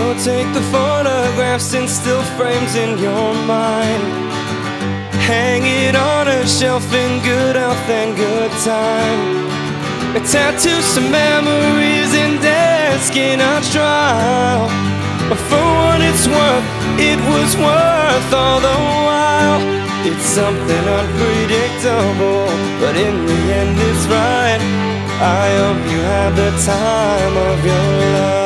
So take the photographs and still frames in your mind. Hang it on a shelf in good health and good time. Tattoo some memories and desk in a trial. But for what it's worth, it was worth all the while. It's something unpredictable, but in the end it's right. I hope you had the time of your life.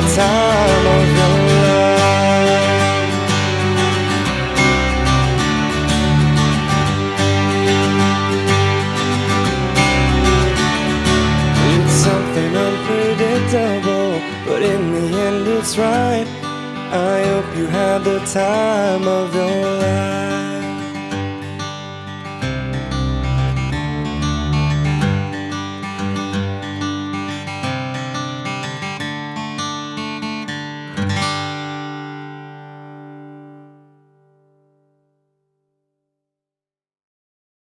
The time of your life. It's something unpredictable, but in the end it's right. I hope you had the time of your life.